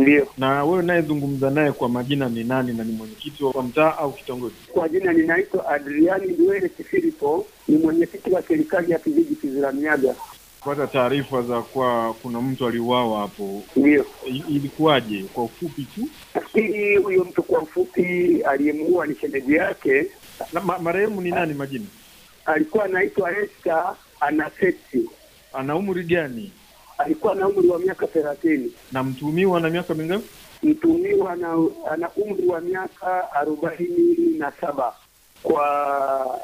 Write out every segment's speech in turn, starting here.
Ndiyo, Na wewe unayezungumza naye kwa majina ni nani, na ni mwenyekiti wa mtaa au kitongoji? kwa jina ninaitwa Adriani Ndwele Kifilipo, ni mwenyekiti wa serikali ya kijiji Kiziramiaga. Pata taarifa za kwa kuna mtu aliuawa hapo, Ndiyo, I- ilikuwaje? Kwa ufupi tu. nafikiri huyo mtu kwa ufupi aliyemuua ni shemeji yake, Na, ma, marehemu ni nani majina? alikuwa anaitwa Esther Anaseti, Ana umri gani? Alikuwa na umri wa miaka thelathini. Na mtuhumiwa na miaka mingapi? Mtuhumiwa ana, ana umri wa miaka arobaini na saba kwa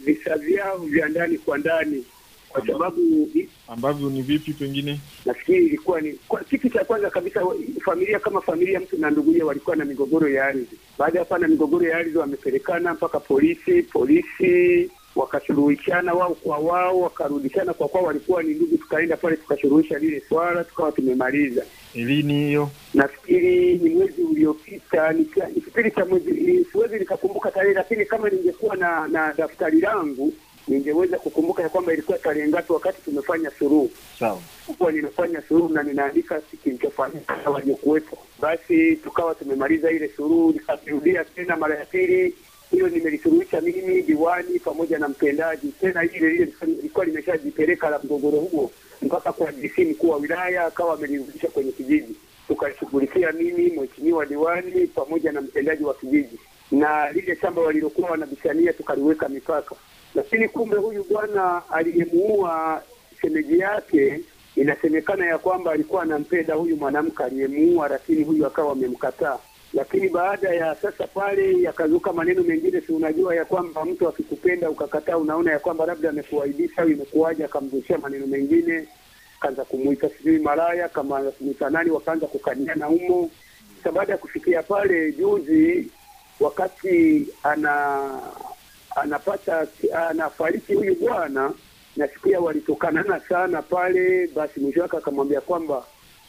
visa vyao vya ndani kwa ndani, kwa sababu Ambavyo ni vipi pengine? nafikiri ilikuwa ni kwa kitu cha kwanza kabisa, familia kama familia, mtu na nduguye walikuwa na migogoro ya ardhi. Baada ya kuwa na migogoro ya ardhi, wamepelekana mpaka polisi. Polisi wakashuruhishana wao kwa wao, wakarudishana kwa kwao, walikuwa ni ndugu. Tukaenda pale tukashuruhisha lile swala, tukawa tumemaliza. Lini hiyo? Nafikiri ni mwezi uliopita, ni kipindi cha mwezi, ni- siwezi nikakumbuka tarehe, lakini kama ningekuwa na na daftari langu ningeweza kukumbuka ya kwamba ilikuwa tarehe ngapi, wakati tumefanya suruhu Sawa. kuwa ninafanya suruhu na ninaandika kilichofanyika na waliokuwepo. Basi tukawa tumemaliza ile suruhu, nikarudia tena mara ya pili. Hiyo nimelisuluhisha mimi diwani pamoja na mtendaji, tena ile ile ilikuwa limeshajipeleka la mgogoro huo mpaka kwa DC mkuu wa wilaya, akawa amelirudisha kwenye kijiji. tukashughulikia mimi, mheshimiwa diwani pamoja na mtendaji wa kijiji, na lile shamba walilokuwa wanabishania tukaliweka mipaka, lakini kumbe huyu bwana aliyemuua shemeji yake inasemekana ya kwamba alikuwa anampenda huyu mwanamke aliyemuua, lakini huyu akawa amemkataa. Lakini baada ya sasa pale yakazuka maneno mengine, si unajua ya kwamba mtu akikupenda ukakataa, unaona ya kwamba labda amekuaibisha au imekuwaje, akamzushia maneno mengine, kaanza kumuita sijui malaya, kama kumuita nani, wakaanza kukaniana humo. Sasa baada ya kufikia pale juzi, wakati ana anapata anafariki huyu bwana nasikia walitokanana sana pale. Basi mwisho wake akamwambia kwamba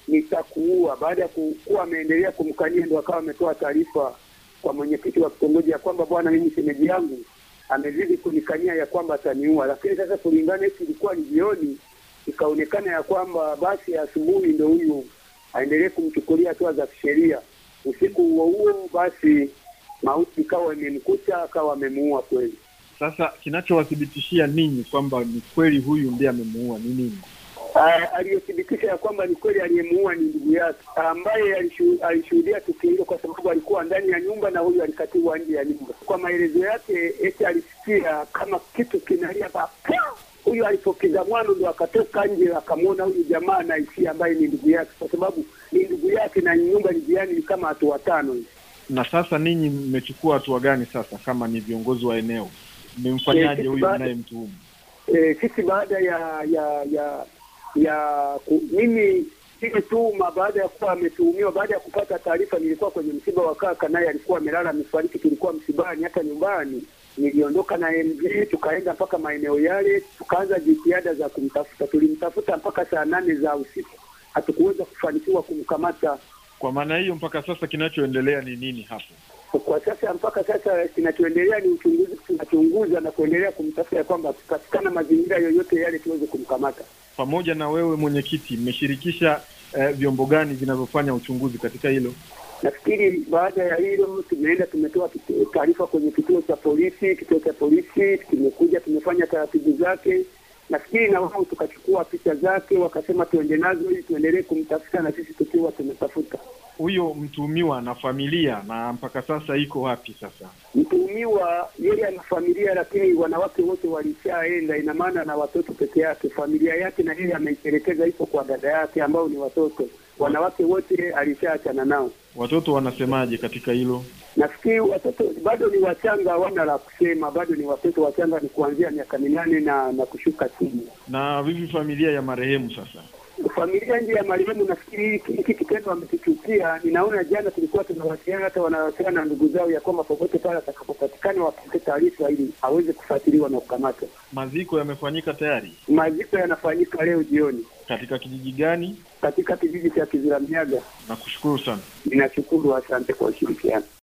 nitakuua. Baada ya kuwa ameendelea kumkania, ndo akawa ametoa taarifa kwa mwenyekiti wa kitongoji ya kwamba bwana, mimi shemeji yangu amezidi kunikania ya kwamba ataniua. Lakini sasa kulingana hiki ilikuwa ni jioni, ikaonekana ya kwamba basi asubuhi ndo huyu aendelee kumchukulia hatua za kisheria. Usiku huo huo basi mauti ikawa imemkuta, akawa amemuua kweli. Sasa kinachowathibitishia ninyi kwamba ni kweli huyu ndiye amemuua ni nini? Ah, aliyothibitisha ya kwamba ni kweli aliyemuua ni ndugu yake ambaye alishu- alishuhudia tukio hilo, kwa sababu alikuwa ndani ya nyumba na huyu alikatiwa nje ya nyumba. Kwa maelezo yake, eti alisikia kama kitu kinalia pa huyu alipopiga mwano ndo akatoka nje akamwona huyu jamaa anaishia ambaye ni ndugu yake, kwa sababu ni ndugu yake na nyumba ni jirani, ni kama hatua tano hivi. Na sasa ninyi mmechukua hatua gani sasa, kama ni viongozi wa eneo? Mmemfanyaje Eh, huyu mnayemtuhumu? E, sisi baada ya ya ya ya ku, mimi ile tuma baada ya kuwa ametuhumiwa, baada ya kupata taarifa, nilikuwa kwenye msiba wa kaka, naye alikuwa amelala amefariki, tulikuwa msibani, hata nyumbani niliondoka na MG tukaenda mpaka maeneo yale, tukaanza jitihada za kumtafuta. Tulimtafuta mpaka saa nane za usiku, hatukuweza kufanikiwa kumkamata. Kwa maana hiyo, mpaka sasa kinachoendelea ni nini hapo? Kwa sasa mpaka sasa kinachoendelea ni uchunguzi, tunachunguza na kuendelea kumtafuta ya kwamba tupatikana mazingira yoyote yale tuweze kumkamata. Pamoja na wewe mwenyekiti, mmeshirikisha eh, vyombo gani vinavyofanya uchunguzi katika hilo? Nafikiri baada ya hilo tumeenda tumetoa taarifa kwenye kituo cha polisi. Kituo cha polisi kimekuja, tumefanya taratibu zake. Nafikiri na wao tukachukua picha zake, wakasema tuende nazo ili tuendelee kumtafuta na sisi tukiwa tumetafuta. Huyo mtuhumiwa na familia, na mpaka sasa iko wapi sasa? Mtuhumiwa yeye ana familia, lakini wanawake wote walishaenda, ina maana na watoto peke yake. Familia yake na yeye ameitelekeza, ipo kwa dada yake ambao ni watoto. Wanawake wote alishaachana nao. Watoto wanasemaje katika hilo? Nafikiri watoto bado ni wachanga, hawana la kusema, bado ni watoto wachanga, ni kuanzia miaka minane na na kushuka chini. Na vipi familia ya marehemu sasa? Familia nje ya marehemu, nafikiri hiki kitendo wamekichukia. Ninaona jana tulikuwa tunawasiliana, hata wanawasiliana na ndugu zao ya kwamba popote pale atakapopatikana wapate taarifa ili aweze kufuatiliwa na kukamatwa. Maziko yamefanyika tayari Maziko yanafanyika leo jioni katika kijiji gani? katika kijiji cha Kiziramiaga. Nakushukuru sana. Ninashukuru, asante kwa ushirikiano.